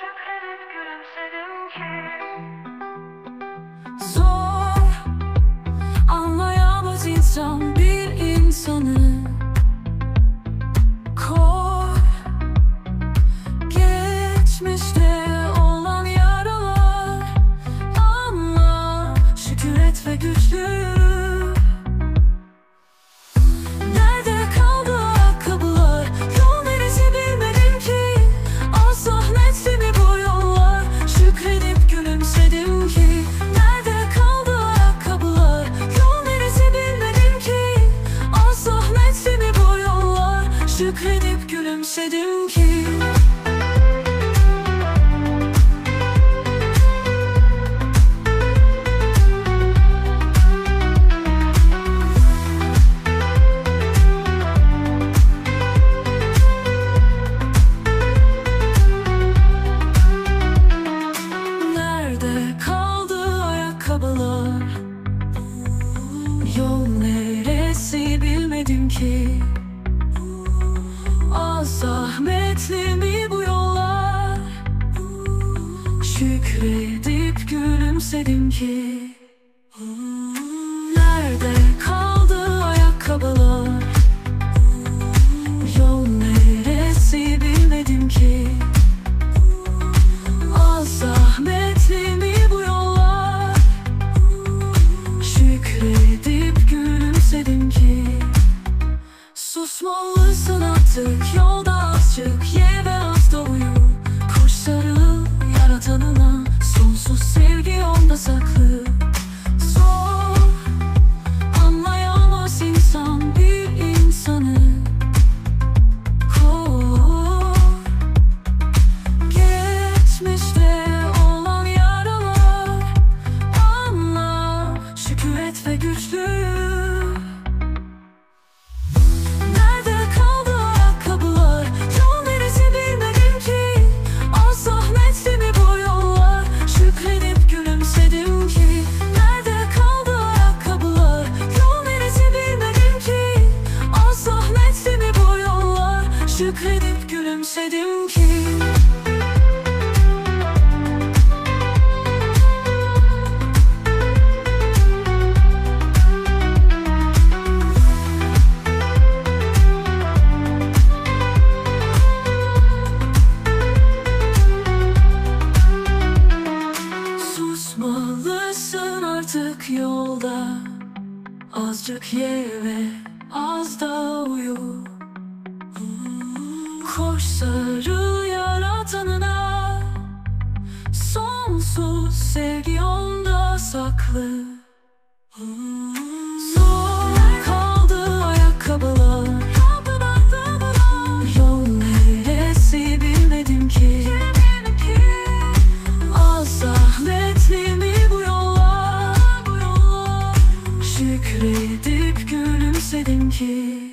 şüphelenip gülümsedim ki Yol neresi bilmedim ki. Az zahmetli mi bu yollar? Şükredip gülümsedim ki Artık yolda azıcık Ye ve az da uyu Koş sarıl yaratanına Sonsuz sevgi onda saklı. Zor Anlayamaz insan bir insanı. Kor Geçmişte olan yaralar. Anla şükür et ve güçlü gülümsedim ki Susmalısın artık yolda Azıcık ye ve az da uyu. Koş Şükredip gülümsedim ki